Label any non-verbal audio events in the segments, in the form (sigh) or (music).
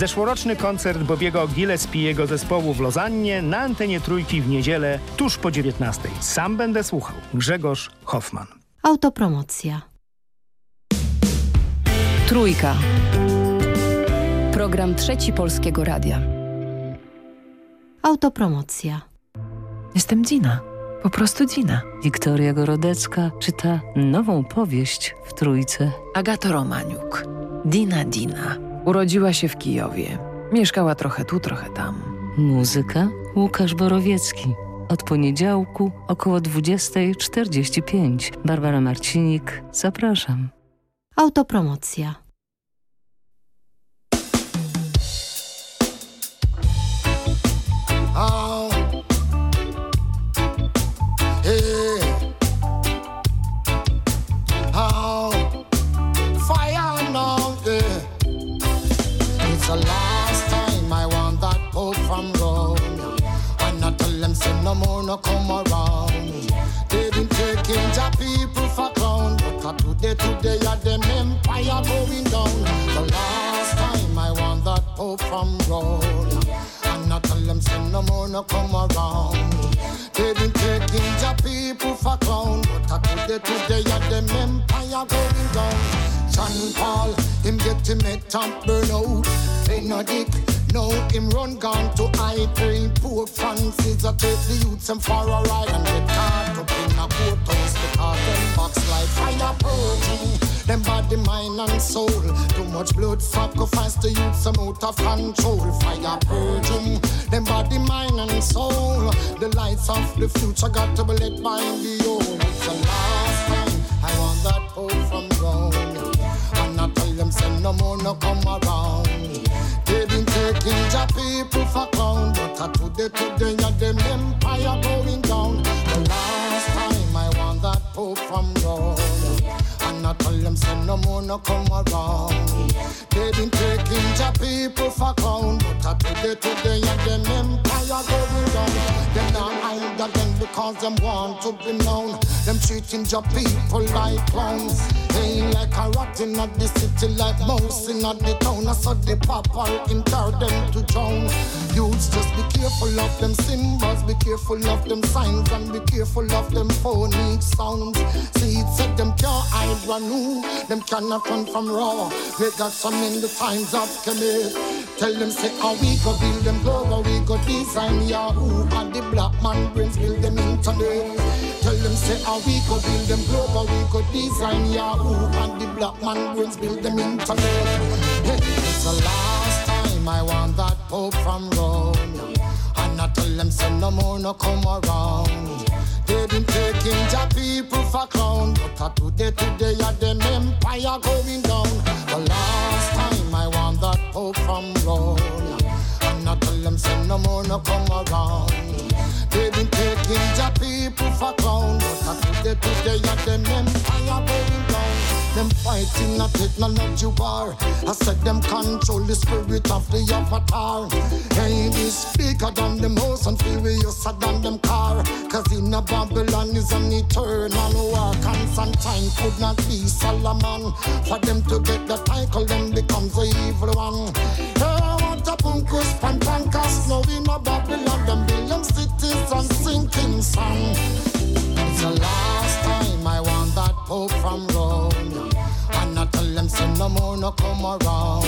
Zeszłoroczny koncert Bobiego Gillespiego zespołu w Lozannie na antenie Trójki w niedzielę tuż po 19. Sam będę słuchał. Grzegorz Hoffman. Autopromocja. Trójka. Program Trzeci Polskiego Radia. Autopromocja. Jestem Dina. Po prostu Dina. Wiktoria Gorodecka czyta nową powieść w Trójce. Agato Romaniuk. Dina Dina. Urodziła się w Kijowie. Mieszkała trochę tu, trochę tam. Muzyka Łukasz Borowiecki. Od poniedziałku około 20.45. Barbara Marcinik. Zapraszam. Autopromocja. No more, no come around. They've been taking the people for clown. But today, today, yeah, them empire going down. John Paul, him get him head top burn out. Benedict, no him run gone to I train. Poor Francis, I take the youths and for a ride and get caught up in a courthouse because them box like fire purging. Them body, mind and soul. Too much blood sacrifice the youths some out of control. Fire purging. Lights of the future got to be lit by the old. It's the last time I want that hope from Rome. And I tell them, say no more, no come around. They've been taking the people for clown. But uh, today, today, yeah, them empire going down. The last time I want that hope from Rome. And I tell them, say no more, no come around. They've been taking the people for clown. But uh, today, today, yeah, them empire going again because them want to be known. Treating the people like clowns. Ain't like a rat in the city, like mouse in the town. I saw the papa tear them to drown. Youths just be careful of them symbols, be careful of them signs, and be careful of them phonic sounds. See, it said them can't hide renew, them cannot run from raw. They got some in the times of commit. Tell them say how we go build them global, we go design Yahoo and the black man brains build them internet. Tell them say how we go build them global, we go design Yahoo and the black man brains build them internet. Hey, it's the last time I want that Pope from Rome. And I tell them say no more, no come around. They've been taking the people for clown. But today, today, yeah, them empire going down. The last time I want that Pope from Rome. And I tell them say no more, no come around. They've been taking the people for uh, today, today, yeah, them empire going down. Them fighting a technology war. I said them control the spirit of the avatar. Ain't this bigger than the most and furiouser than them car. Cause in a Babylon is an eternal war. Constantine could not be Solomon. For them to get the title, them becomes the evil one. Hey, a punkus, pan pankas. Now in a Babylon, them build them cities and sinking sun. The last time I want that Pope from Rome. And I tell them, say no more, no come around.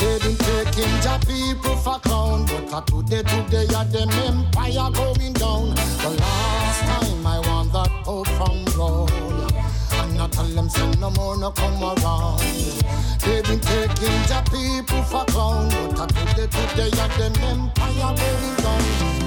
They've been taking the people for clown. But today, today, yeah, them empire going down. The last time I want that Pope from Rome. And I tell them, say no more, no come around. They've been taking the people for clown. But today, today, yeah, them empire going down.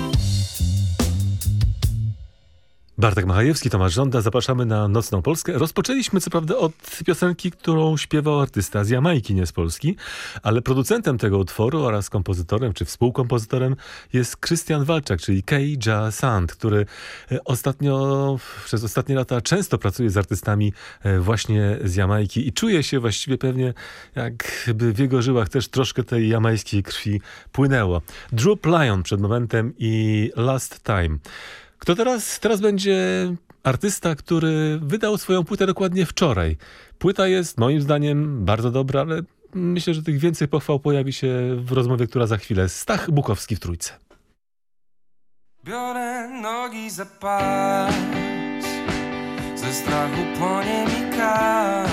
Bartek Machajewski, Tomasz Żąda, zapraszamy na Nocną Polskę. Rozpoczęliśmy co prawda od piosenki, którą śpiewał artysta z Jamajki, nie z Polski, ale producentem tego utworu oraz kompozytorem czy współkompozytorem jest Krystian Walczak, czyli Keija Sand, który e, ostatnio, przez ostatnie lata często pracuje z artystami e, właśnie z Jamajki i czuje się właściwie pewnie jakby w jego żyłach też troszkę tej jamajskiej krwi płynęło. Droop Lion przed momentem i Last Time. Kto teraz? Teraz będzie artysta, który wydał swoją płytę dokładnie wczoraj. Płyta jest moim zdaniem bardzo dobra, ale myślę, że tych więcej pochwał pojawi się w rozmowie, która za chwilę. Stach Bukowski w Trójce. Biorę nogi za pas Ze strachu kar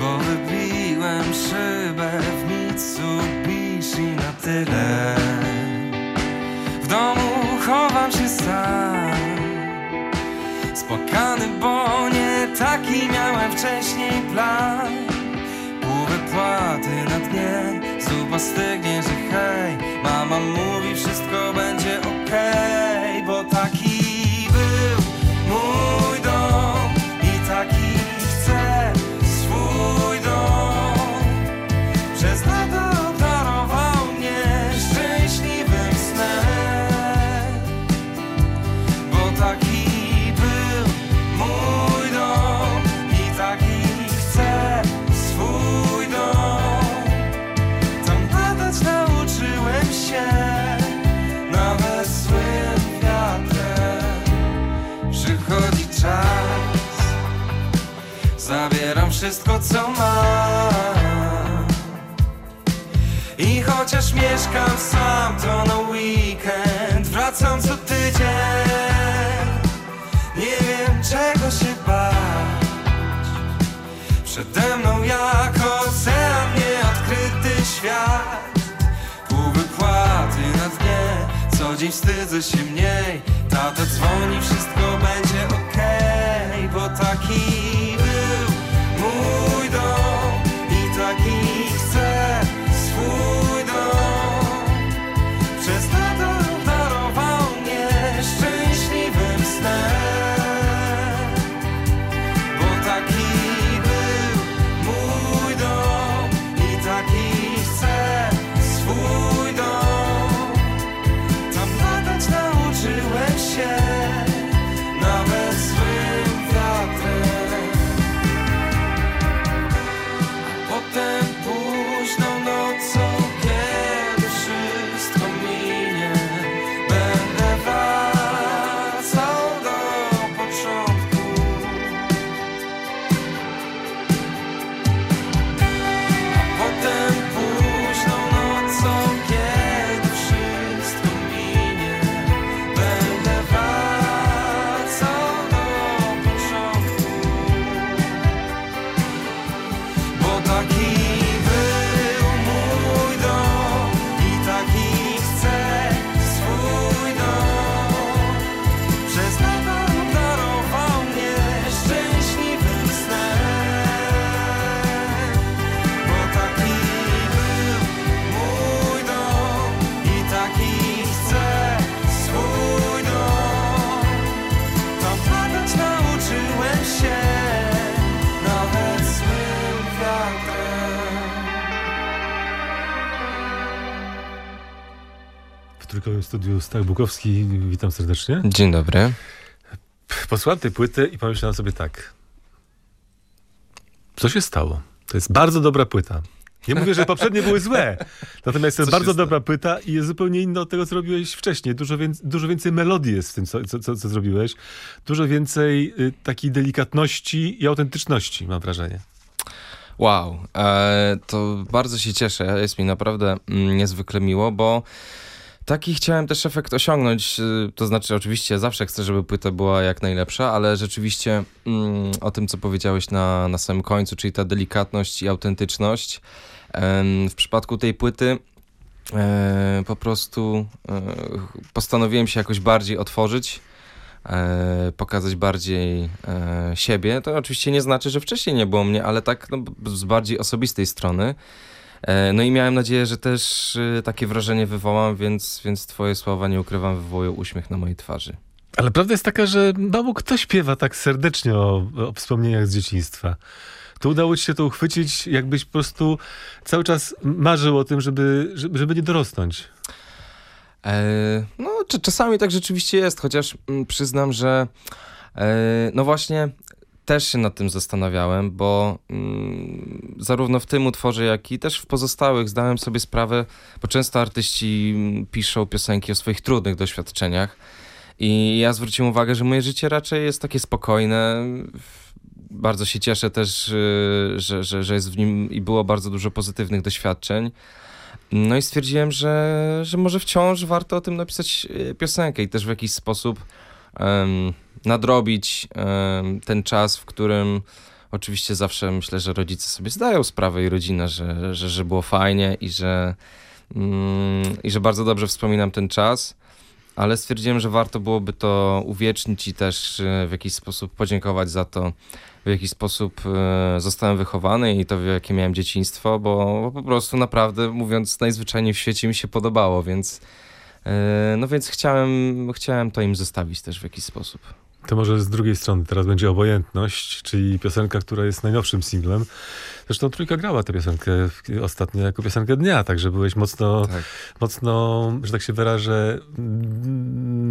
Bo wybiłem szybę w Mitsubishi na tyle chowam się sam. Spłakany, bo nie taki miałem wcześniej plan. Pół wypłaty na dnie Zupa stygnie, że hej Mama mówi wszystko wszystko co mam I chociaż mieszkam sam to na weekend Wracam co tydzień. Nie wiem czego się bać. Przede mną jak ocean nieodkryty świat. Pół wypłaty na dnie Co dzień wstydzę się mniej. Tata dzwoni, wszystko będzie okej Bo taki I taki Stach Bukowski. Witam serdecznie. Dzień dobry. Posłuchałem tej płyty i pomyślałem sobie tak. Co się stało? To jest bardzo dobra płyta. Nie mówię, że poprzednie były złe. (laughs) Natomiast to jest bardzo dobra płyta i jest zupełnie inna od tego, co robiłeś wcześniej. Dużo, więc, dużo więcej melodii jest w tym, co, co, co, co zrobiłeś. Dużo więcej y, takiej delikatności i autentyczności, mam wrażenie. Wow, e, to bardzo się cieszę. Jest mi naprawdę mm, niezwykle miło, bo taki chciałem też efekt osiągnąć. y, To znaczy, oczywiście zawsze chcę, żeby płyta była jak najlepsza, ale rzeczywiście mm, o tym, co powiedziałeś na, na samym końcu, czyli ta delikatność i autentyczność. W przypadku tej płyty e, po prostu e, postanowiłem się jakoś bardziej otworzyć. e, pokazać bardziej siebie. To oczywiście nie znaczy, że wcześniej nie było mnie, ale tak no, z bardziej osobistej strony. E, no i miałem nadzieję, że też e, takie wrażenie wywołam, więc, więc twoje słowa, nie ukrywam, wywołują uśmiech na mojej twarzy. Ale prawda jest taka, że mało kto śpiewa tak serdecznie o, o wspomnieniach z dzieciństwa. To udało ci się to uchwycić, jakbyś po prostu cały czas marzył o tym, żeby, żeby, nie dorosnąć. E, no, czasami tak rzeczywiście jest, chociaż mm, przyznam, że no właśnie też się nad tym zastanawiałem, bo mm, zarówno w tym utworze, jak i też w pozostałych zdałem sobie sprawę, bo często artyści mm, piszą piosenki o swoich trudnych doświadczeniach i ja zwróciłem uwagę, że moje życie raczej jest takie spokojne. bardzo się cieszę też, y, że, że, że jest w nim i było bardzo dużo pozytywnych doświadczeń. No i stwierdziłem, że, że może wciąż warto o tym napisać y, piosenkę i też w jakiś sposób em, nadrobić ten czas, w którym oczywiście zawsze myślę, że rodzice sobie zdają sprawę i rodzina, że, że, że było fajnie i że, mm, i że bardzo dobrze wspominam ten czas ale stwierdziłem, że warto byłoby to uwiecznić i też e, w jakiś sposób podziękować za to, w jaki sposób e, zostałem wychowany i to, jakie miałem dzieciństwo, bo, bo po prostu naprawdę, mówiąc najzwyczajniej w świecie, mi się podobało, więc e, no więc chciałem, chciałem to im zostawić też w jakiś sposób. To może z drugiej strony teraz będzie obojętność, czyli piosenka, która jest najnowszym singlem. Zresztą Trójka grała tę piosenkę ostatnio jako piosenkę dnia, także byłeś mocno, Tak. mocno, że tak się wyrażę,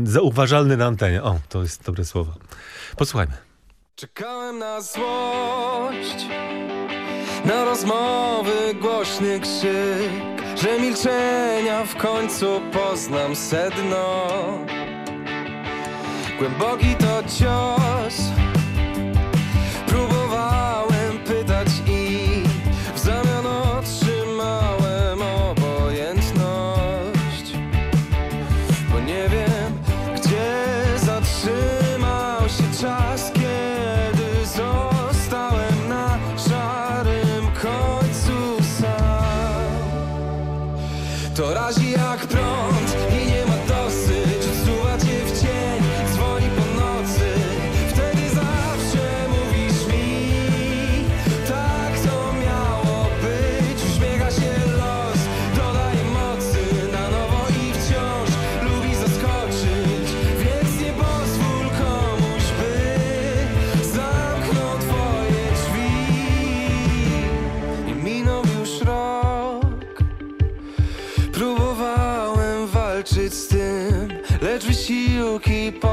zauważalny na antenie. O, to jest dobre słowo. Posłuchajmy. Czekałem na złość, na rozmowy, głośny krzyk, że milczenia w końcu poznam sedno. Głęboki to cios,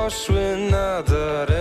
poszły nadaremno.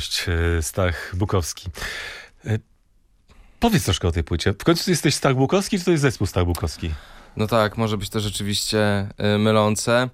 Obojętność, e, Stach Bukowski. E, Powiedz troszkę o tej płycie. W końcu jesteś Stach Bukowski, czy to jest zespół Stach Bukowski? No tak, może być to rzeczywiście y, mylące,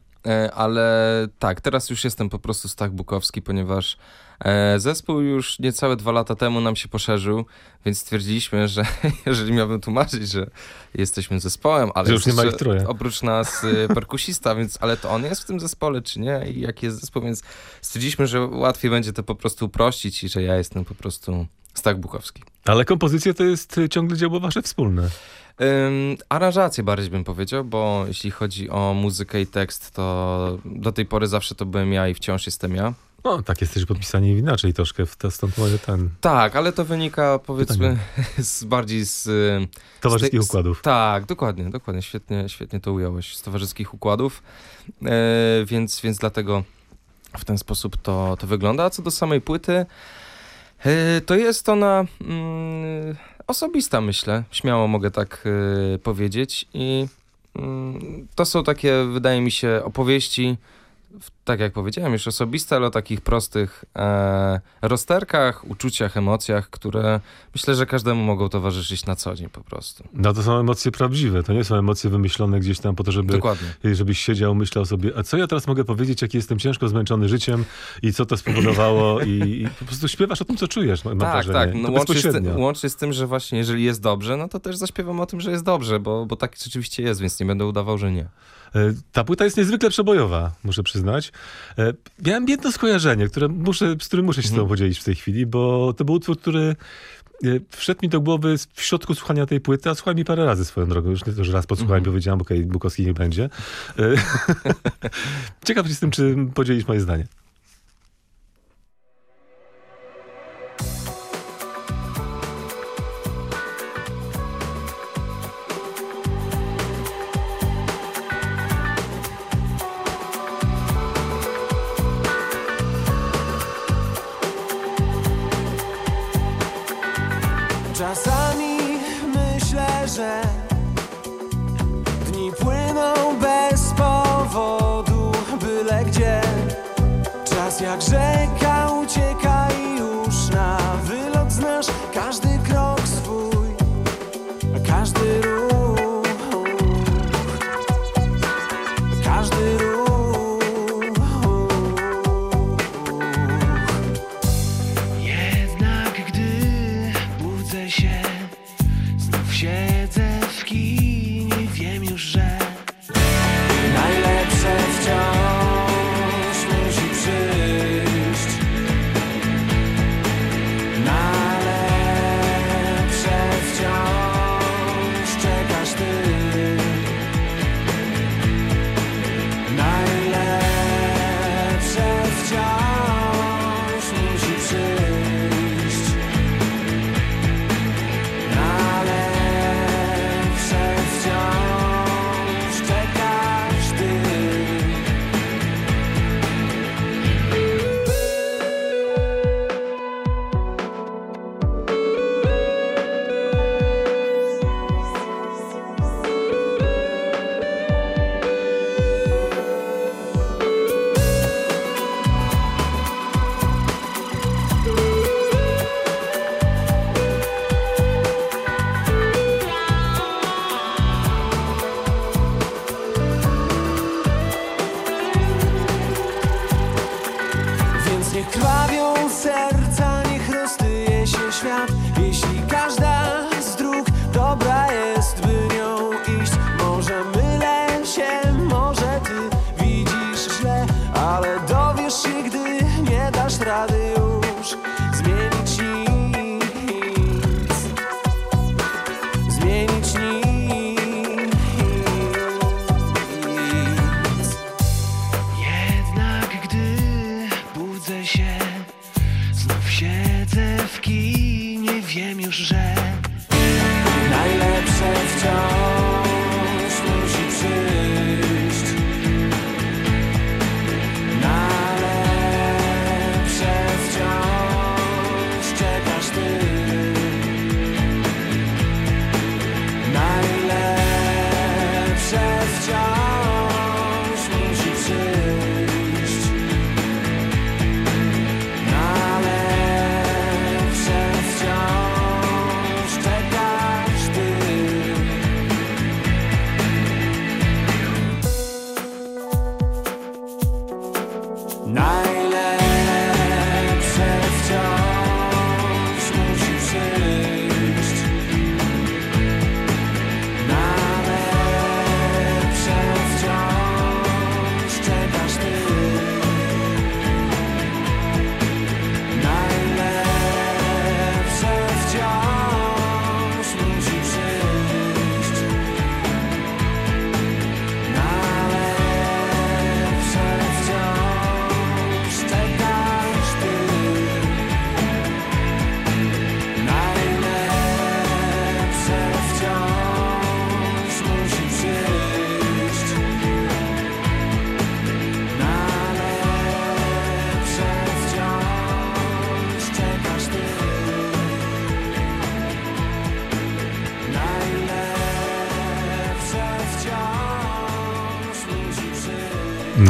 ale tak, teraz już jestem po prostu Stach Bukowski, ponieważ e, zespół już niecałe dwa lata temu nam się poszerzył, więc stwierdziliśmy, że (laughs) jeżeli miałbym tłumaczyć, że jesteśmy zespołem, ale Że już nie ma ich oprócz nas y, (laughs) perkusista, więc ale to on jest w tym zespole, czy nie? I jaki jest zespół, więc stwierdziliśmy, że łatwiej będzie to po prostu uprościć i że ja jestem po prostu Stach Bukowski. Ale kompozycja to jest e, ciągle dzieło wasze wspólne. Ym, aranżacje bardziej bym powiedział, bo jeśli chodzi o muzykę i tekst, to do tej pory zawsze to byłem ja i wciąż jestem ja. No, tak jesteś podpisani inaczej troszkę, w to, stąd może ten Tak, ale to wynika powiedzmy (laughs) z bardziej z... y, towarzyskich z- układów. Tak, dokładnie, dokładnie, świetnie, świetnie to ująłeś, z towarzyskich układów, e, więc, więc dlatego w ten sposób to, to wygląda. A co do samej płyty, E, To jest ona mm, osobista, myślę. Śmiało mogę tak e, powiedzieć. I mm, to są takie, wydaje mi się, opowieści, w- tak jak powiedziałem, już osobiste, ale o takich prostych e, rozterkach, uczuciach, emocjach, które myślę, że każdemu mogą towarzyszyć na co dzień po prostu. No to są emocje prawdziwe, to nie są emocje wymyślone gdzieś tam po to, żeby Dokładnie. żebyś siedział, myślał sobie, a co ja teraz mogę powiedzieć, jak jestem ciężko zmęczony życiem i co to spowodowało i, i po prostu śpiewasz o tym, co czujesz, mam Tak, wrażenie. tak. No, łącznie, z tym, łącznie z tym, że właśnie jeżeli jest dobrze, no to też zaśpiewam o tym, że jest dobrze, bo, bo tak rzeczywiście jest, więc nie będę udawał, że nie. E, Ta płyta jest niezwykle przebojowa, muszę przyznać. E, Miałem jedno skojarzenie, które muszę, z którym muszę się z Mhm. tobą podzielić w tej chwili, bo to był utwór, który e, wszedł mi do głowy w środku słuchania tej płyty, a słuchałem mi parę razy swoją drogą. Już nie to, że raz podsłuchałem i powiedziałem, okej, Bukowski nie będzie. E, (laughs) Ciekaw jestem, czy podzielisz moje zdanie. Czas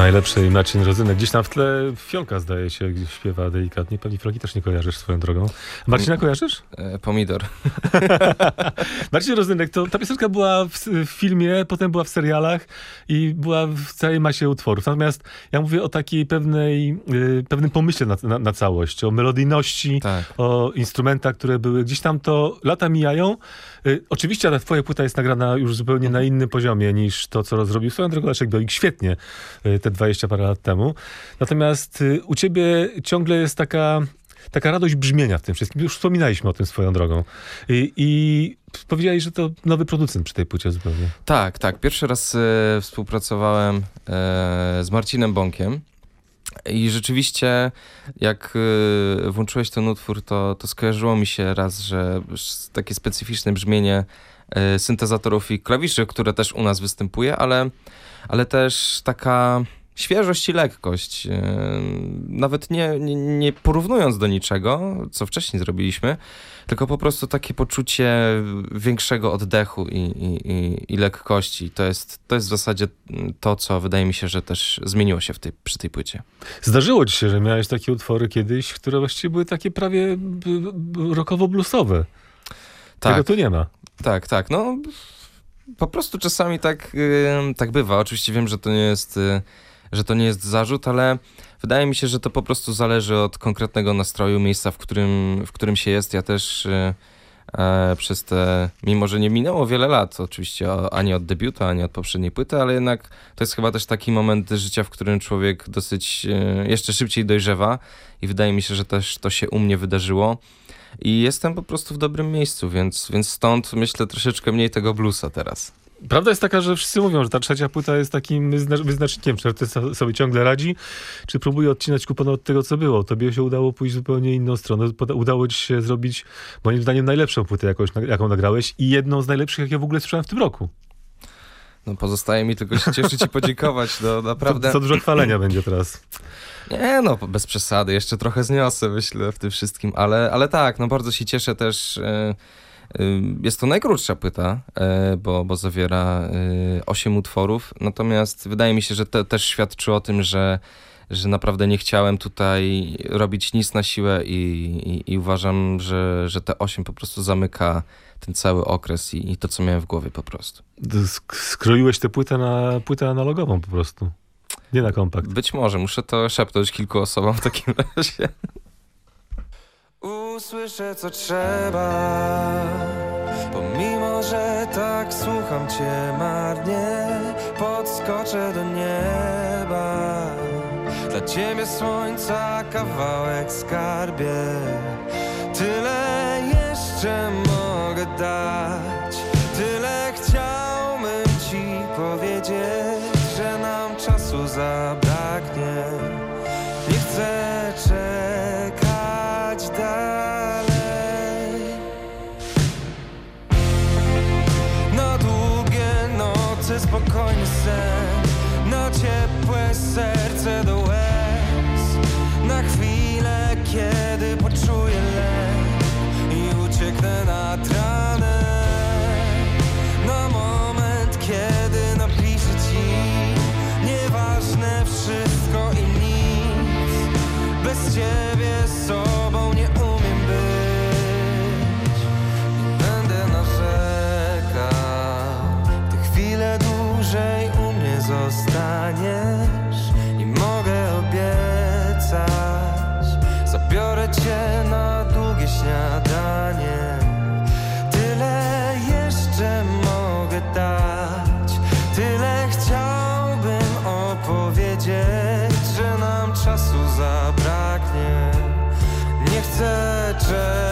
Najlepszej Marcin Rozynek. Gdzieś tam w tle Fiolka zdaje się, gdzieś śpiewa delikatnie. Pewnie Fiolki też nie kojarzysz swoją drogą. Marcina kojarzysz? E, pomidor. (laughs) (laughs) Marcin Rozynek, to ta piosenka była w, w filmie, potem była w serialach i była w całej masie utworów. Natomiast ja mówię o takiej pewnej, y, pewnym pomyśle na, na, na całość, o melodyjności, Tak. o instrumentach, które były. Gdzieś tam to lata mijają. Y, oczywiście ta twoja płyta jest nagrana już zupełnie na innym poziomie niż to, co zrobił swoją drogą Leszek Dolik świetnie y, te 20 parę lat temu. Natomiast y, u ciebie ciągle jest taka taka radość brzmienia w tym wszystkim. Już wspominaliśmy o tym swoją drogą. I, i powiedziałeś, że to nowy producent przy tej płycie zupełnie. Tak, tak. Pierwszy raz e, współpracowałem e, z Marcinem Bąkiem. I rzeczywiście, jak e, włączyłeś ten utwór, to, to skojarzyło mi się raz, że takie specyficzne brzmienie e, syntezatorów i klawiszy, które też u nas występuje, ale, ale też taka świeżość i lekkość. E, Nawet nie, nie, nie porównując do niczego, co wcześniej zrobiliśmy, tylko po prostu takie poczucie większego oddechu i, i, i, lekkości. To jest, to jest w zasadzie to, co wydaje mi się, że też zmieniło się w tej, przy tej płycie. Zdarzyło ci się, że miałeś takie utwory kiedyś, które właściwie były takie prawie b- rockowo-bluesowe. Tego Tak, tu nie ma. tak, tak. No, po prostu czasami tak, tak bywa. Oczywiście wiem, że to nie jest, y, że to nie jest zarzut, ale wydaje mi się, że to po prostu zależy od konkretnego nastroju, miejsca, w którym, w którym się jest. Ja też y, e, przez te, mimo że nie minęło wiele lat, oczywiście ani od debiutu, ani od poprzedniej płyty, ale jednak to jest chyba też taki moment życia, w którym człowiek dosyć e, jeszcze szybciej dojrzewa i wydaje mi się, że też to się u mnie wydarzyło. I jestem po prostu w dobrym miejscu, więc, więc stąd myślę troszeczkę mniej tego bluesa teraz. Prawda jest taka, że wszyscy mówią, że ta trzecia płyta jest takim wyzna- wyznacznikiem, czy artysta sobie ciągle radzi, czy próbuje odcinać kupon od tego, co było. Tobie się udało pójść w zupełnie inną stronę. Udało ci się zrobić, moim zdaniem, najlepszą płytę, jakąś, jaką nagrałeś i jedną z najlepszych, jakie w ogóle słyszałem w tym roku. No pozostaje mi tylko się cieszyć i podziękować. No (laughs) naprawdę. Co, co dużo chwalenia będzie teraz. Nie no, bez przesady, jeszcze trochę zniosę, myślę, w tym wszystkim, ale, ale tak, no bardzo się cieszę też. e, Jest to najkrótsza płyta, e, bo, bo zawiera e, 8 utworów, natomiast wydaje mi się, że to też świadczy o tym, że, że naprawdę nie chciałem tutaj robić nic na siłę i, i, i uważam, że, że te 8 po prostu zamyka ten cały okres i, i to, co miałem w głowie po prostu. Sk- Skroiłeś tę płytę na płytę analogową po prostu. Nie na kompakt. Być może, muszę to szepnąć kilku osobom w takim (laughs) razie. Usłyszę co trzeba. Pomimo, że tak słucham cię marnie Podskoczę do nieba. Dla ciebie słońca kawałek skarbie. Tyle jeszcze mogę dać serce do łez. Na chwilę, kiedy poczuję lęk I ucieknę nad ranem. Na moment, kiedy napiszę ci Nieważne wszystko i nic. Bez ciebie Nie chcę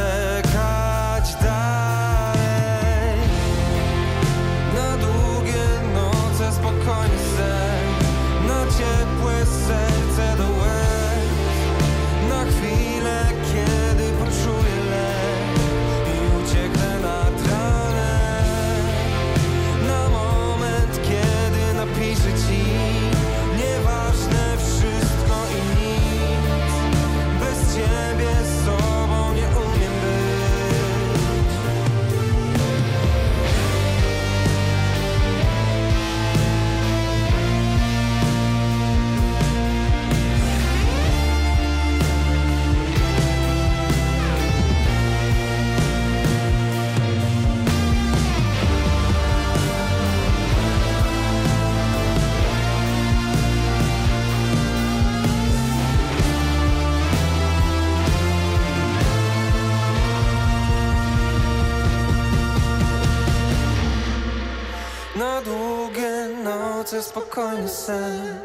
nocy spokojny sen.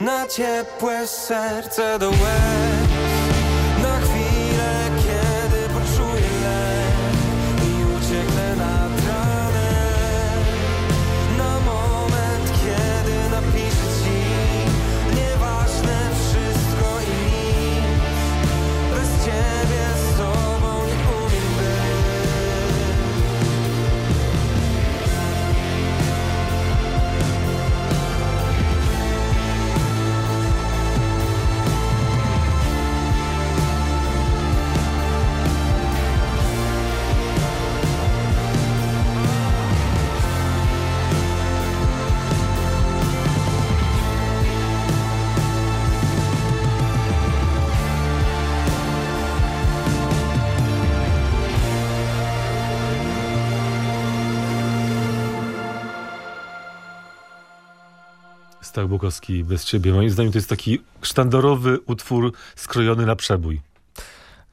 Na ciepłe serce do łez Stach Bukowski bez ciebie. Moim zdaniem to jest taki sztandarowy utwór skrojony na przebój.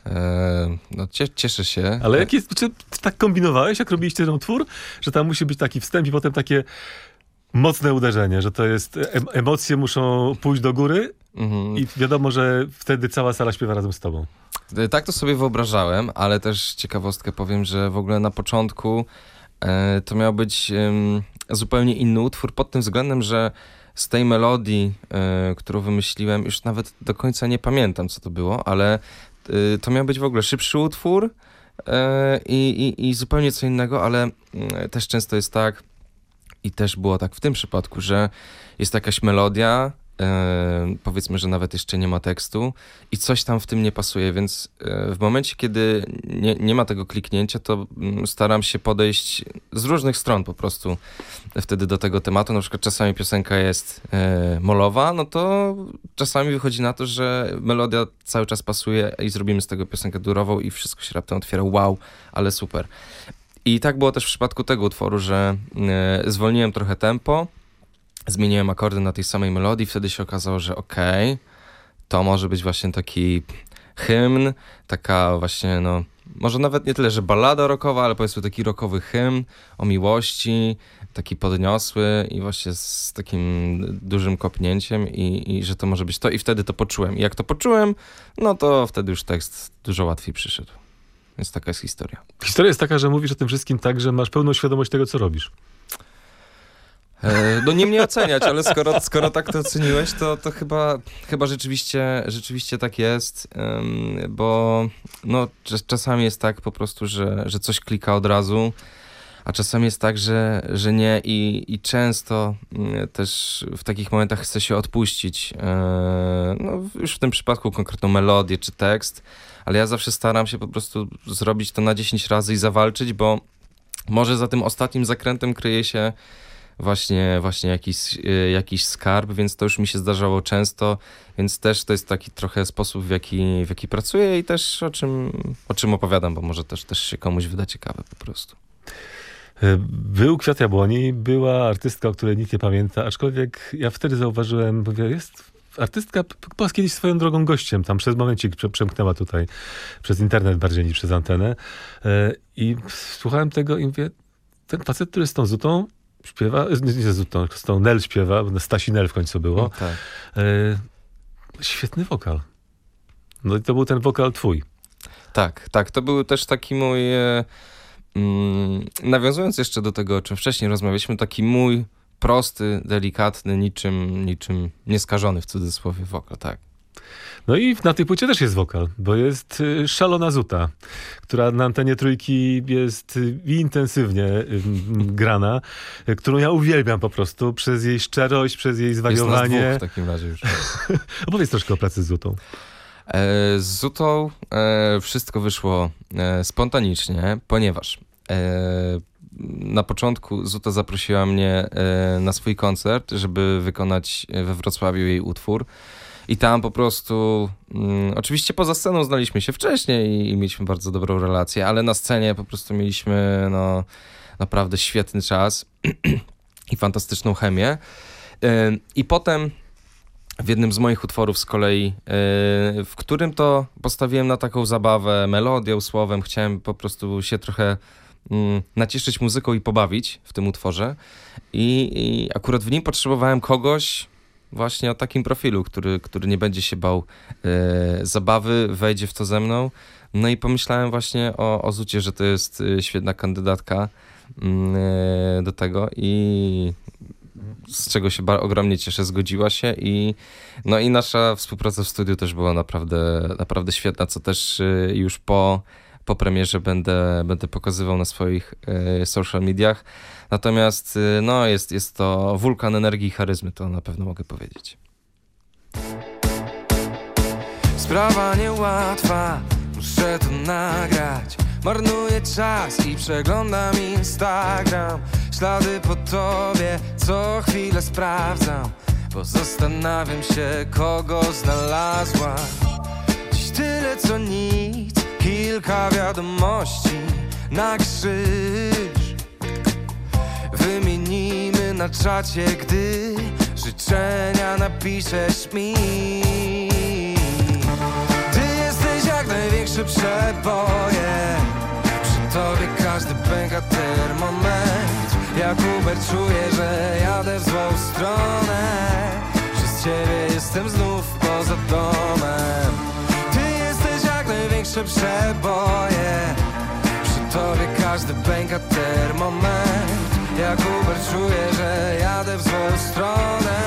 E, no cie, cieszę się. Ale jak jest, czy tak kombinowałeś, jak robiliście ten utwór, że tam musi być taki wstęp i potem takie mocne uderzenie, że to jest, em, emocje muszą pójść do góry Mhm. i wiadomo, że wtedy cała sala śpiewa razem z tobą. E, Tak to sobie wyobrażałem, ale też ciekawostkę powiem, że w ogóle na początku e, to miał być em, zupełnie inny utwór pod tym względem, że z tej melodii, e, którą wymyśliłem, już nawet do końca nie pamiętam, co to było, ale e, to miał być w ogóle szybszy utwór e, i, i, i zupełnie co innego, ale mm, też często jest tak, i też było tak w tym przypadku, że jest jakaś melodia, powiedzmy, że nawet jeszcze nie ma tekstu i coś tam w tym nie pasuje, więc e, w momencie, kiedy nie, nie ma tego kliknięcia, to mm, staram się podejść z różnych stron po prostu wtedy do tego tematu. Na przykład czasami piosenka jest e, molowa, no to czasami wychodzi na to, że melodia cały czas pasuje i zrobimy z tego piosenkę durową i wszystko się raptem otwiera. Wow, ale super. I tak było też w przypadku tego utworu, że e, zwolniłem trochę tempo, zmieniłem akordy na tej samej melodii, wtedy się okazało, że okej, to może być właśnie taki hymn, taka właśnie, no, może nawet nie tyle, że ballada rockowa, ale powiedzmy taki rockowy hymn o miłości, taki podniosły i właśnie z takim dużym kopnięciem i, i że to może być to i wtedy to poczułem. I jak to poczułem, no to wtedy już tekst dużo łatwiej przyszedł. Więc taka jest historia. Historia jest taka, że mówisz o tym wszystkim tak, że masz pełną świadomość tego, co robisz. E, No nie mnie oceniać, ale skoro, skoro tak to oceniłeś, to, to chyba, chyba rzeczywiście, rzeczywiście tak jest, bo no, czas- czasami jest tak po prostu, że, że coś klika od razu, a czasami jest tak, że, że nie i, i często mm, też w takich momentach chce się odpuścić, e, no już w tym przypadku konkretną melodię czy tekst, ale ja zawsze staram się po prostu zrobić to na 10 razy i zawalczyć, bo może za tym ostatnim zakrętem kryje się właśnie, właśnie jakiś, y, jakiś skarb, więc to już mi się zdarzało często, więc też to jest taki trochę sposób, w jaki, w jaki pracuję i też o czym, o czym opowiadam, bo może też, też się komuś wyda ciekawe po prostu. E, Był Kwiat Jabłoni, była artystka, o której nikt nie pamięta, aczkolwiek ja wtedy zauważyłem, mówię, jest artystka, była kiedyś swoją drogą gościem, tam przez momencik prze- przemknęła tutaj, przez internet bardziej niż przez antenę E, i słuchałem tego i mówię, ten facet, który z tą Zutą śpiewa, nie, nie z Zutą, z tą Nel śpiewa, Stasi Nel w końcu było, Tak. e, świetny wokal. No i to był ten wokal twój. Tak, tak. To był też taki mój. E, mm, nawiązując jeszcze do tego, o czym wcześniej rozmawialiśmy, taki mój prosty, delikatny, niczym, niczym nieskażony w cudzysłowie wokal, tak. No i na tej płycie też jest wokal, bo jest y, Szalona Zuta, która na antenie trójki jest y, intensywnie y, m, grana, którą ja uwielbiam po prostu przez jej szczerość, przez jej Jest nas zwariowanie. w takim razie już. (laughs) Opowiedz troszkę o pracy z Zutą. E, Z Zutą e, wszystko wyszło e, spontanicznie, ponieważ na początku Zuta zaprosiła mnie na swój koncert, żeby wykonać we Wrocławiu jej utwór. I tam po prostu, mm, oczywiście poza sceną znaliśmy się wcześniej i, i mieliśmy bardzo dobrą relację, ale na scenie po prostu mieliśmy no, naprawdę świetny czas (clears throat) i fantastyczną chemię. E, I potem w jednym z moich utworów z kolei, yy, w którym to postawiłem na taką zabawę melodią, słowem. Chciałem po prostu się trochę mm, nacieszyć muzyką i pobawić w tym utworze. I, I akurat w nim potrzebowałem kogoś właśnie o takim profilu, który, który nie będzie się bał e, zabawy, wejdzie w to ze mną. No i pomyślałem właśnie o, o Zucie, że to jest e, świetna kandydatka mm, e, do tego i z czego się ogromnie cieszę, zgodziła się i no i nasza współpraca w studiu też była naprawdę, naprawdę świetna, co też y, już po, po premierze będę, będę pokazywał na swoich y, social mediach. Natomiast y, no jest, jest to wulkan energii i charyzmy, to na pewno mogę powiedzieć. Sprawa niełatwa, muszę to nagrać. Marnuję czas i przeglądam Instagram. Ślady po tobie co chwilę sprawdzam. Bo zastanawiam się kogo znalazła Dziś tyle co nic, kilka wiadomości na krzyż. Wymienimy na czacie, gdy życzenia napiszesz mi. Ty jesteś jak największe przeboje. Przy tobie każdy pęka termometr Jak Uber czuję, że jadę w złą stronę. Przez ciebie jestem znów poza domem największe przeboje. Przy tobie każdy pęka termometr. Jak Uber czuję, że jadę w złą stronę.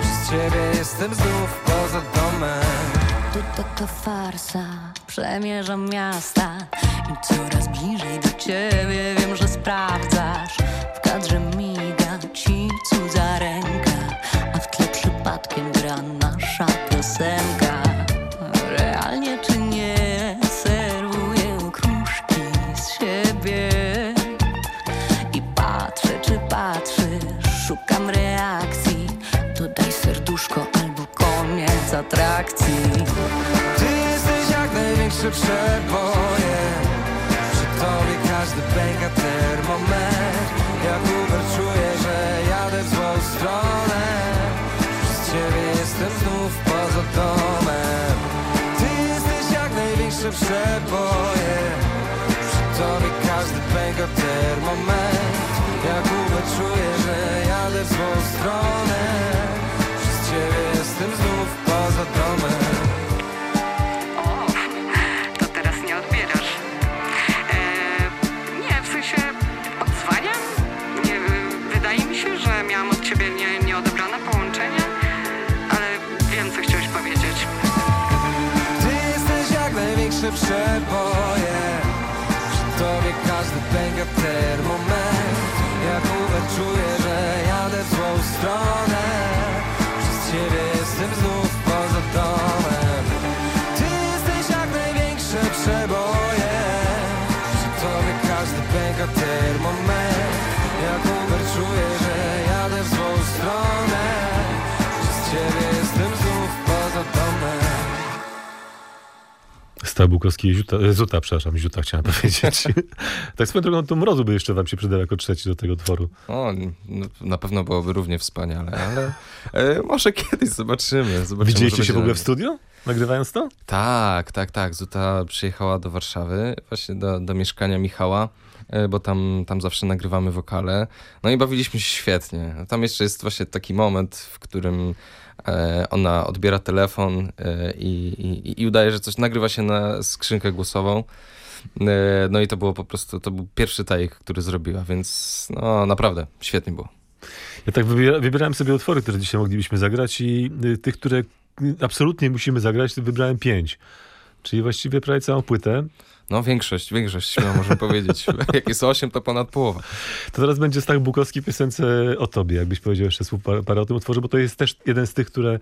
Przez ciebie jestem znów poza domem. Tu to, to farsa, przemierzam miasta. I coraz bliżej do ciebie wiem, że sprawdzasz. W kadrze miga ci cudza ręka. A w tle przypadkiem gra przeboje Przy tobie każdy pęka termometr. Jak Uber czuję, że jadę w złą stronę. Przez ciebie jestem znów poza domem. Ty jesteś jak największe przeboje. Przy tobie każdy pęka termometr. Jak Uber czuję, że jadę w złą stronę przeboje Przy tobie każdy pęka termometr Jak Uber czuję, że jadę w złą stronę. Przez ciebie jestem znów I Ziuta, e, Zuta, przepraszam, Ziuta chciałem (laughs) powiedzieć. tak swoją drogą, to mrozu by jeszcze wam się przydał jako trzeci do tego utworu. O, no, na pewno byłoby równie wspaniale, ale e, może kiedyś zobaczymy. zobaczymy Widzieliście się w ogóle w studio, nagrywając to? Tak, tak, tak. Zuta przyjechała do Warszawy, właśnie do, do mieszkania Michała, e, bo tam, tam zawsze nagrywamy wokale. No i bawiliśmy się świetnie. Tam jeszcze jest właśnie taki moment, w którym ona odbiera telefon e, i, i, i udaje, że coś nagrywa się na skrzynkę głosową. E, No i to było po prostu, to był pierwszy take, który zrobiła, więc no naprawdę świetnie było. Ja tak wybiera, wybierałem sobie utwory, które dzisiaj moglibyśmy zagrać i y, tych, które y, absolutnie musimy zagrać, wybrałem pięć. Czyli właściwie prawie całą płytę. No większość, większość śmiało można powiedzieć. (laughs) (laughs) Jak jest osiem, to ponad połowa. To teraz będzie Stach Bukowski piosence o tobie, jakbyś powiedział jeszcze słów parę, parę o tym utworze, bo to jest też jeden z tych, które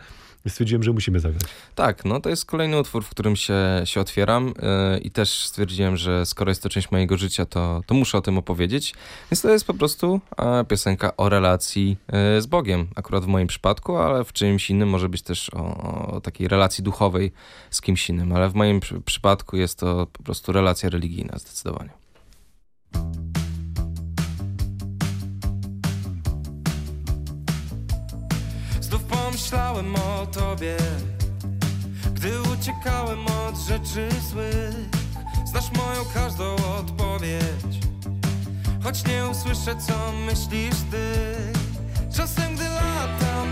stwierdziłem, że musimy zagrać. Tak, no to jest kolejny utwór, w którym się, się otwieram yy, i też stwierdziłem, że skoro jest to część mojego życia, to, to muszę o tym opowiedzieć. Więc to jest po prostu piosenka o relacji e, z Bogiem, akurat w moim przypadku, ale w czymś innym może być też o, o takiej relacji duchowej z kimś innym, ale w moim przy, przypadku jest to po prostu relacja religijna zdecydowanie. Znów pomyślałem o tobie Gdy uciekałem od rzeczy złych Znasz moją każdą odpowiedź choć nie usłyszę co myślisz ty. Czasem gdy latam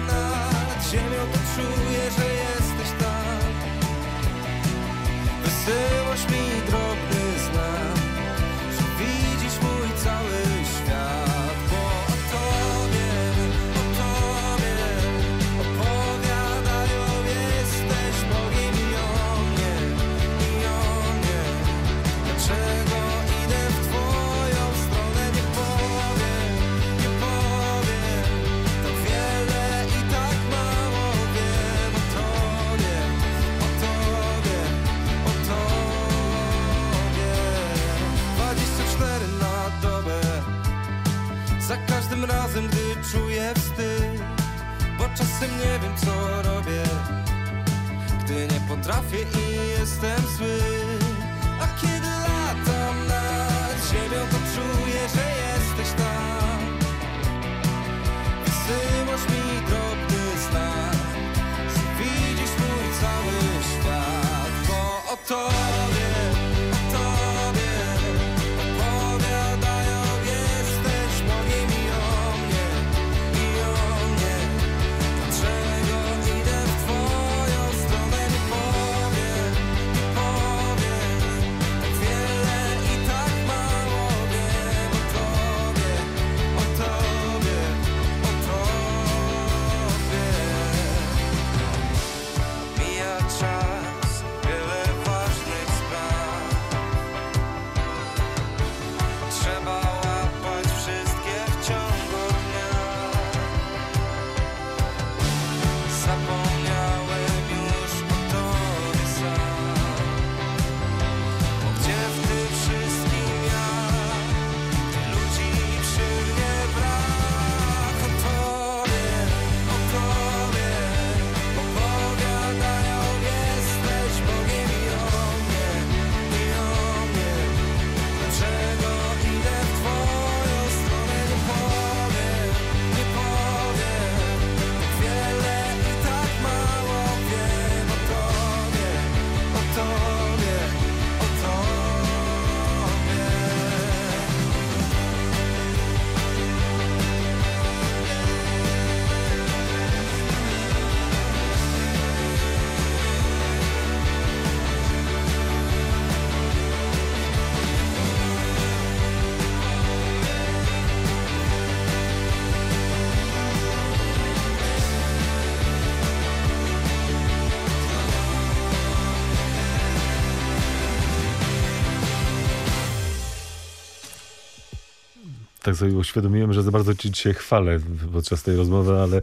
Tak sobie uświadomiłem, że za bardzo ci dzisiaj chwalę podczas tej rozmowy, ale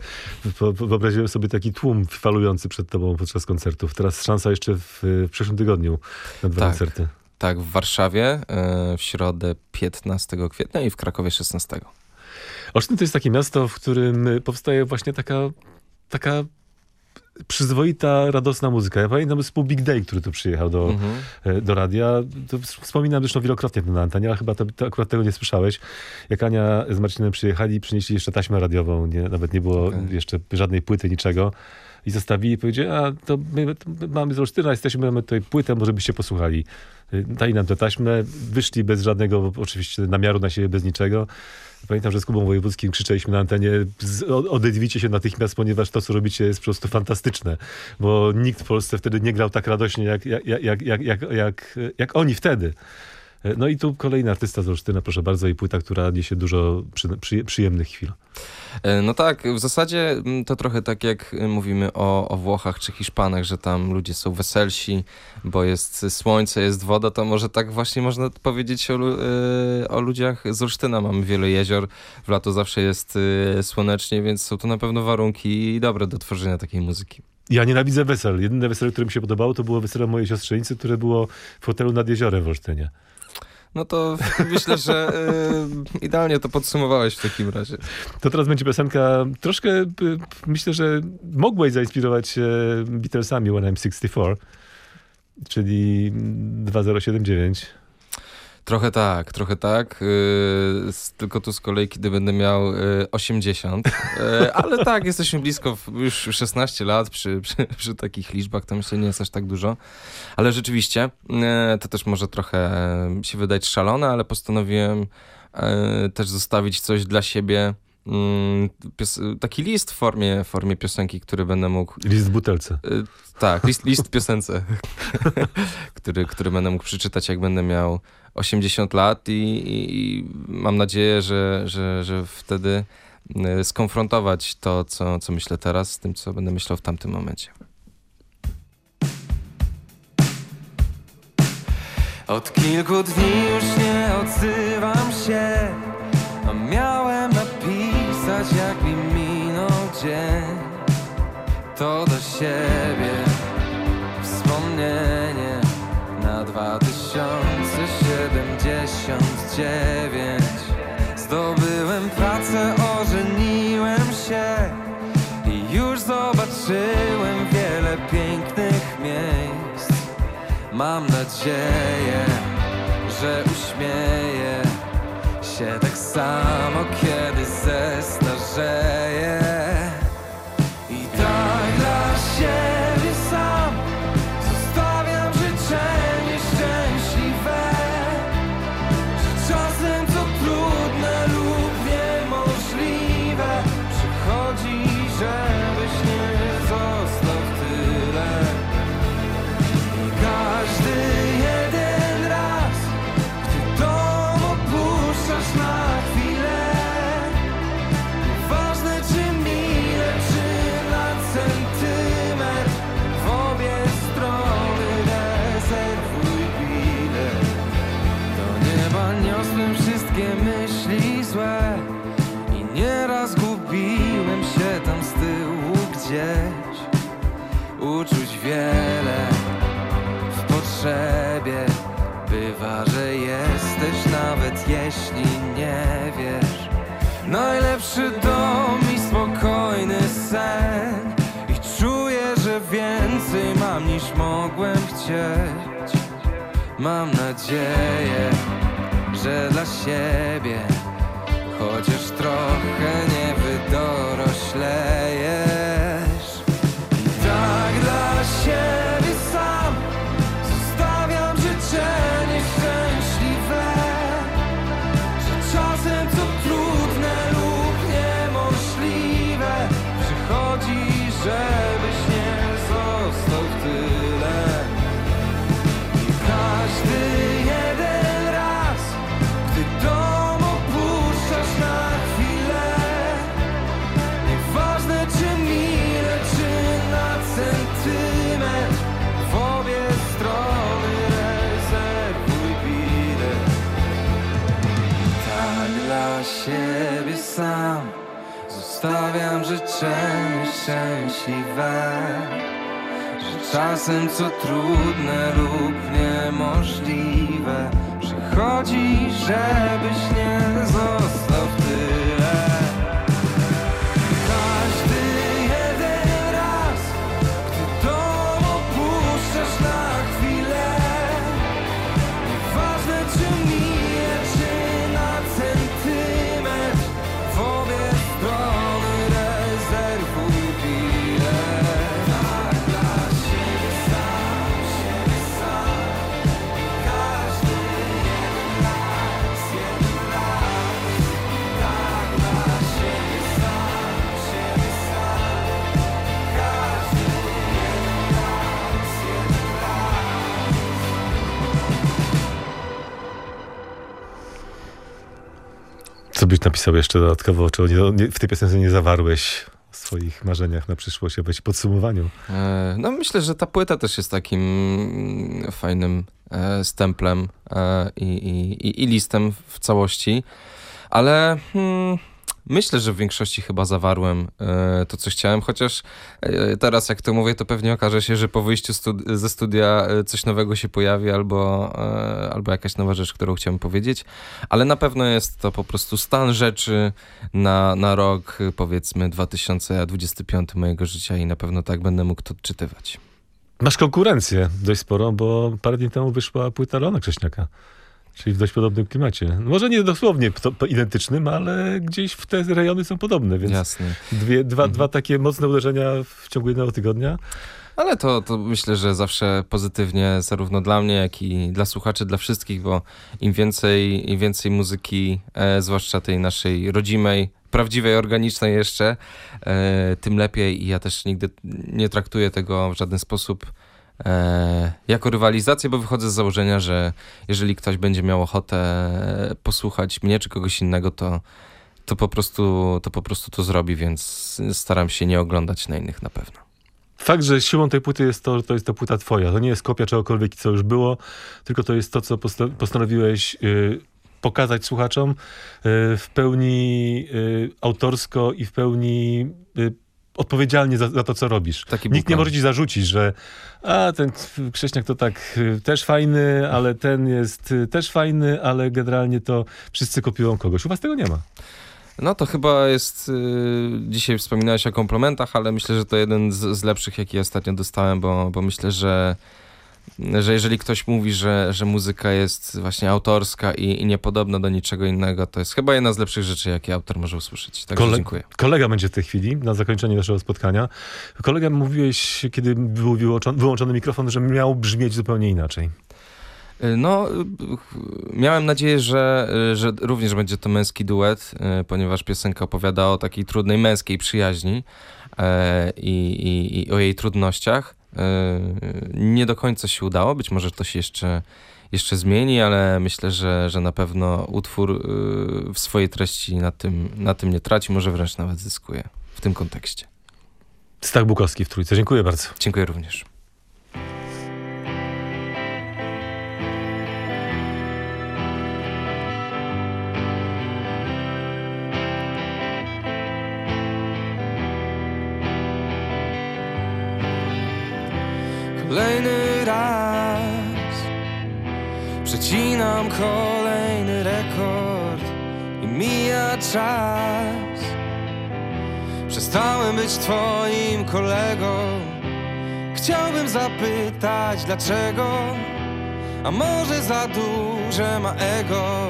wyobraziłem sobie taki tłum falujący przed tobą podczas koncertów. Teraz szansa jeszcze w, w przyszłym tygodniu na dwa Tak. koncerty. Tak, w Warszawie e, w środę 15 kwietnia i w Krakowie 16. Olsztyn to jest takie miasto, w którym powstaje właśnie taka, taka przyzwoita, radosna muzyka. Ja pamiętam zespół Big Day, który tu przyjechał do, Mhm. e, do radia. To wspominam zresztą wielokrotnie na antenie, ale chyba to, to akurat tego nie słyszałeś. Jak Ania z Marcinem przyjechali, przynieśli jeszcze taśmę radiową, nie, nawet nie było Okej. jeszcze żadnej płyty, niczego. I zostawili i powiedzieli, a to my, to my mamy z Olsztyna, jesteśmy, mamy tutaj płytę, może byście posłuchali. Y, dali nam tę taśmę, wyszli bez żadnego oczywiście namiaru na siebie, bez niczego. Pamiętam, że z Kubą Wojewódzkim krzyczeliśmy na antenie, odezwijcie się natychmiast, ponieważ to, co robicie jest po prostu fantastyczne, bo nikt w Polsce wtedy nie grał tak radośnie, jak, jak, jak, jak, jak, jak, jak oni wtedy. No i tu kolejny artysta z Olsztyna, proszę bardzo, i płyta, która niesie dużo przy, przy, przyjemnych chwil. E, No tak, w zasadzie mm, to trochę tak jak y, mówimy o, o Włochach czy Hiszpanach, że tam ludzie są weselsi, bo jest słońce, jest woda, to może tak właśnie można powiedzieć o, y, o ludziach z Olsztyna. Mamy wiele jezior, w lato zawsze jest y, słonecznie, więc są to na pewno warunki dobre do tworzenia takiej muzyki. Ja nienawidzę wesel. Jedyne wesele, które mi się podobało, to było wesele mojej siostrzenicy, które było w hotelu nad jeziorem w Olsztynie. No to myślę, że y, idealnie to podsumowałeś w takim razie. To teraz będzie piosenka troszkę, y, myślę, że mogłeś zainspirować się Beatlesami When I'm 64, czyli 2079. Trochę tak, trochę tak. Yy, tylko tu z kolei, kiedy będę miał yy, 80. Yy, ale tak, jesteśmy blisko, w- już 16 lat przy, przy, przy takich liczbach, to myślę nie jest aż tak dużo. Ale rzeczywiście, yy, to też może trochę się wydać szalone, ale postanowiłem e, też zostawić coś dla siebie. mm, pios- taki list w formie, w formie piosenki, który będę mógł List w butelce. Y, Tak, list, list piosence, (laughs) który, który będę mógł przeczytać, jak będę miał 80 lat i, i, i mam nadzieję, że, że, że wtedy y, skonfrontować to, co, co myślę teraz, z tym, co będę myślał w tamtym momencie. Od kilku dni już nie odzywam się A miałem napisać jak mi minął dzień To do siebie wspomnienie Na 2079 Zdobyłem pracę, ożeniłem się I już zobaczyłem wiele pięknych miejsc Mam nadzieję, że uśmieję się tak samo, kiedy zestarzeję. Najlepszy dom i spokojny sen I czuję, że więcej mam niż mogłem chcieć. Mam nadzieję, że dla siebie Chociaż trochę nie wydoroślejesz szczęśliwe Że czasem co trudne lub niemożliwe. Przychodzi, żebyś nie został Co byś napisał jeszcze dodatkowo? Czy nie, w tej piosence nie zawarłeś o swoich marzeniach na przyszłość, być podsumowaniu? E, No myślę, że ta płyta też jest takim mm, fajnym e, stemplem e, i, i- i listem w całości, ale hmm, myślę, że w większości chyba zawarłem e, to, co chciałem, chociaż e, teraz jak to mówię, to pewnie okaże się, że po wyjściu studi- ze studia e, coś nowego się pojawi albo, albo jakaś nowa rzecz, którą chciałem powiedzieć, ale na pewno jest to po prostu stan rzeczy na, na rok, powiedzmy 2025 mojego życia i na pewno tak będę mógł to odczytywać. Masz konkurencję dość sporo, bo parę dni temu wyszła płyta Leona Krześniaka. Czyli w dość podobnym klimacie. Może nie dosłownie identycznym, ale gdzieś w te rejony są podobne, więc Jasne. dwie, dwa, Mhm. dwa takie mocne uderzenia w ciągu jednego tygodnia. Ale to, to myślę, że zawsze pozytywnie zarówno dla mnie, jak i dla słuchaczy, dla wszystkich, bo im więcej, im więcej muzyki, e, zwłaszcza tej naszej rodzimej, prawdziwej, organicznej jeszcze, e, tym lepiej i ja też nigdy nie traktuję tego w żaden sposób jako rywalizację, bo wychodzę z założenia, że jeżeli ktoś będzie miał ochotę posłuchać mnie czy kogoś innego, to, to, po, prostu, to po prostu to zrobi, więc staram się nie oglądać na innych na pewno. Fakt, że siłą tej płyty jest to, że to jest ta płyta twoja. To nie jest kopia czegokolwiek, co już było, tylko to jest to, co posta- postanowiłeś y, pokazać słuchaczom y, w pełni y, autorsko i w pełni odpowiedzialnie za, za to, co robisz. Taki Nikt nie może ci zarzucić, że a ten Krześniak to tak y, też fajny, ale ten jest y, też fajny, ale generalnie to wszyscy kopiują kogoś. U was tego nie ma. No to chyba jest. y, dzisiaj wspominałeś o komplementach, ale myślę, że to jeden z, z lepszych, jaki ostatnio dostałem, bo, bo myślę, że, że jeżeli ktoś mówi, że, że muzyka jest właśnie autorska i, i niepodobna do niczego innego, to jest chyba jedna z lepszych rzeczy, jakie autor może usłyszeć. Także Kole- dziękuję. Kolega będzie w tej chwili, na zakończenie naszego spotkania. Kolega mówiłeś, kiedy był wyłączony, wyłączony mikrofon, że miał brzmieć zupełnie inaczej. Y, No, miałem nadzieję, że, y, że również będzie to męski duet, y, ponieważ piosenka opowiada o takiej trudnej męskiej przyjaźni e, i, i, i o jej trudnościach. Y, Nie do końca się udało, być może to się jeszcze, jeszcze zmieni, ale myślę, że, że na pewno utwór y, w swojej treści na tym, na tym nie traci, może wręcz nawet zyskuje w tym kontekście. Stach Bukowski w Trójce. Dziękuję bardzo. Dziękuję również. Kolejny rekord I mija czas. Przestałem być twoim kolegą. Chciałbym zapytać dlaczego? A może za duże ma ego?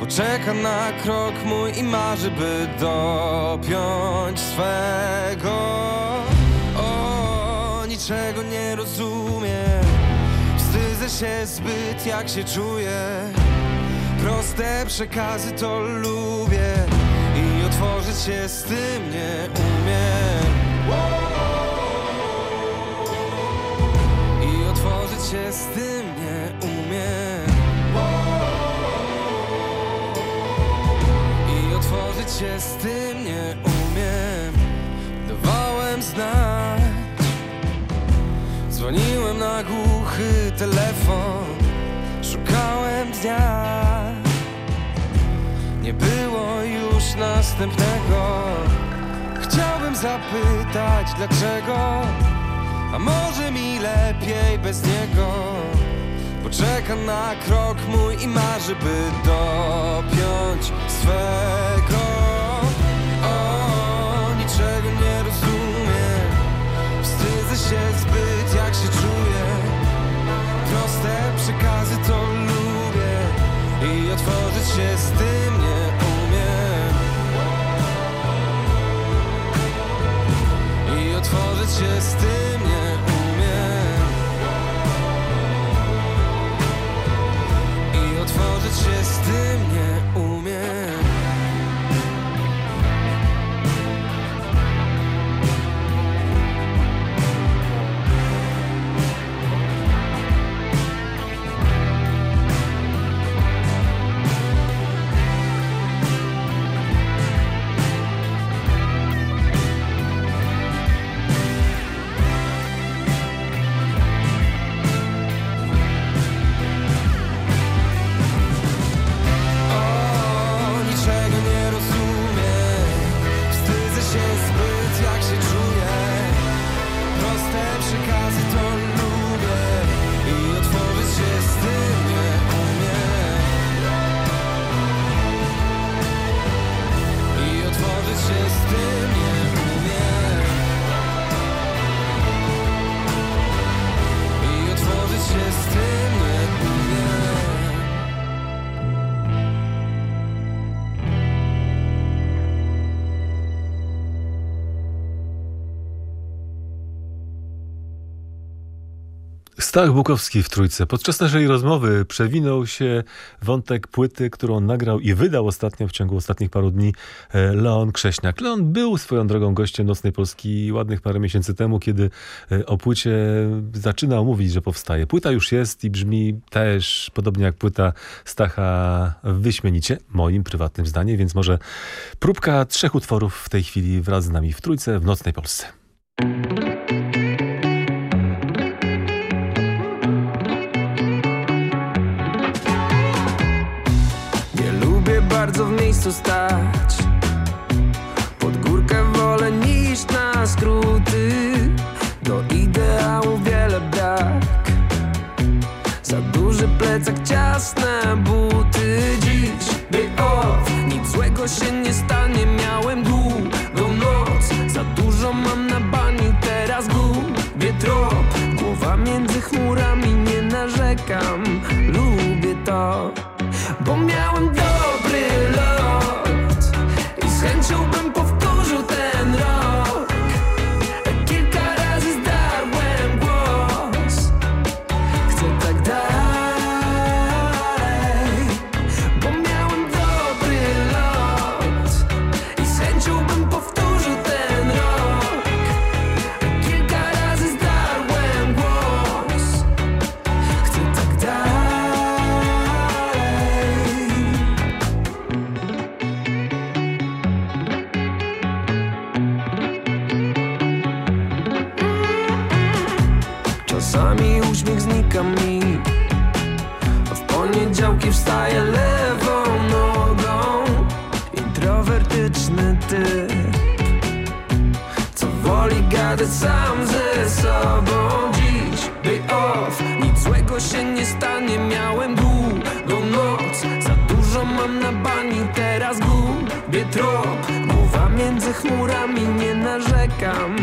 Bo czeka na krok mój i marzy by dopiąć swego. O, niczego nie rozumiem Się zbyt jak się czuję. Proste przekazy to lubię I otworzyć się z tym nie umiem. I otworzyć się z tym nie umiem. I otworzyć się z tym nie umiem. Dawałem znać Dzwoniłem na głuchy telefon. Szukałem dnia. Nie było już następnego. Chciałbym zapytać dlaczego? A może mi lepiej bez niego? Bo czeka na krok mój i marzy by dopiąć otworzyć Stach Bukowski w Trójce. Podczas naszej rozmowy przewinął się wątek płyty, którą nagrał i wydał ostatnio w ciągu ostatnich paru dni e, Leon Krześniak. Leon był swoją drogą gościem Nocnej Polski ładnych parę miesięcy temu, kiedy e, o płycie zaczynał mówić, że powstaje. Płyta już jest i brzmi też podobnie jak płyta Stacha wyśmienicie, moim prywatnym zdaniem, więc może próbka trzech utworów w tej chwili wraz z nami w Trójce w Nocnej Polsce. co w miejscu stać. Pod górkę wolę niż na skróty. Do ideału wiele brak. Za duży plecak ciasny chmurami nie narzekam.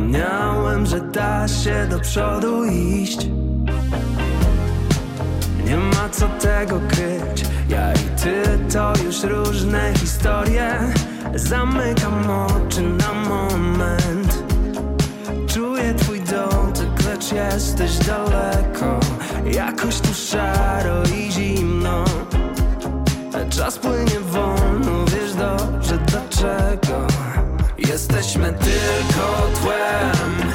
Zapomniałem, że da się do przodu iść. Nie ma co tego kryć. Ja i ty to już różne historie. Zamykam oczy na moment. Czuję twój dotyk, lecz jesteś daleko. Jakoś tu szaro i zimno. Czas płynie Jesteśmy tylko tłem.